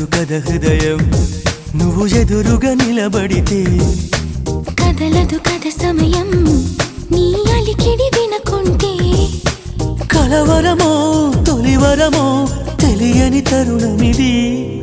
ఎదురు కథ హృదయం నువ్వు ఎదురుగా నిలబడితే. కదలదు కథ సమయం నీ అలికిడి వినకుంటే. కలవరమో తొలివరమో తెలియని తరుణమిది.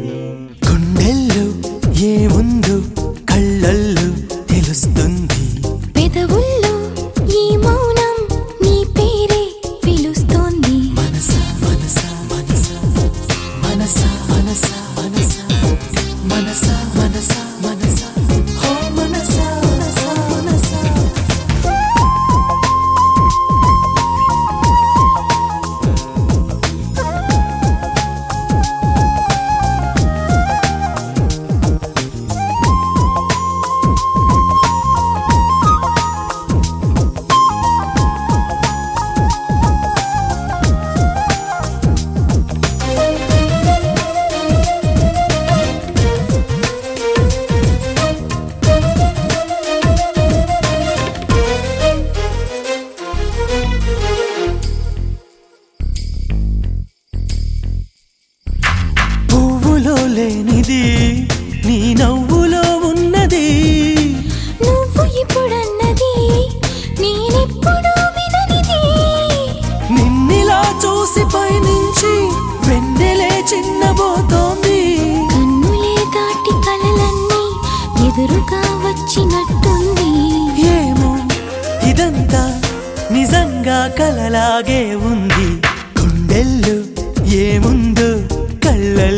లేనిది నీ నవ్వులో ఉన్నది. నువ్వు ఇప్పుడన్నది నేనెప్పుడు విననిది. నిన్నిలా చూసి పైనుంచి వెన్నెలే చిన్నబోతోంది. కన్నులే దాటి కలలన్నీ ఎదురుగా వచ్చినట్టుంది. ఏమో ఇదంతా నిజంగా కలలాగే ఉంది. గుండెల్లో ఏముందో కళ్ళల్లో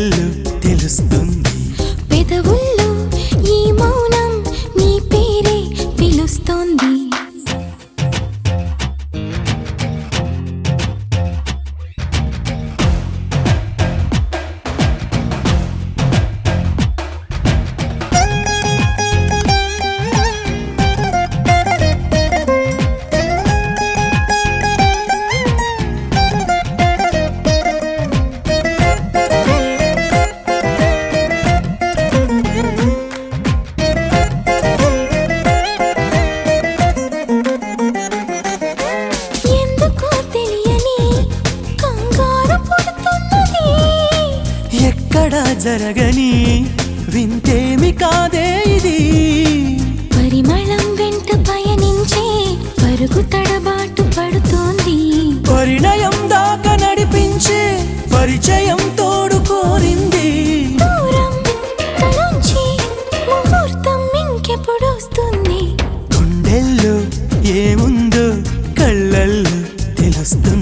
ఎక్కడా జరగని వింతేమి కాదే ఇది. పరిమళం వెంట పయనించే పరుగు తడబాటు పడుతోంది. పరిణయం దాకా నడిపించే పరిచయం తోడు కోరింది గుండెల్లో ఏముందో కళ్ళల్లో తెలుస్తుంది.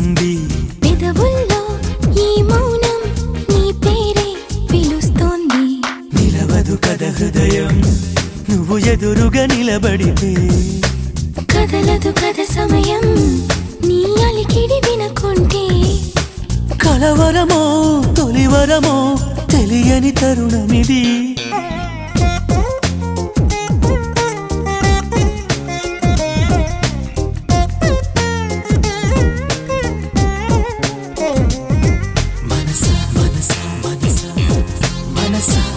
ఎదురుగా నిలబడితే. కదలదు కథ సమయం నీ అలికిడి వినకుంటే. కలవరమో తొలివరమో తెలియని తరుణమిది. మనసా మనసా మనసా మనసా.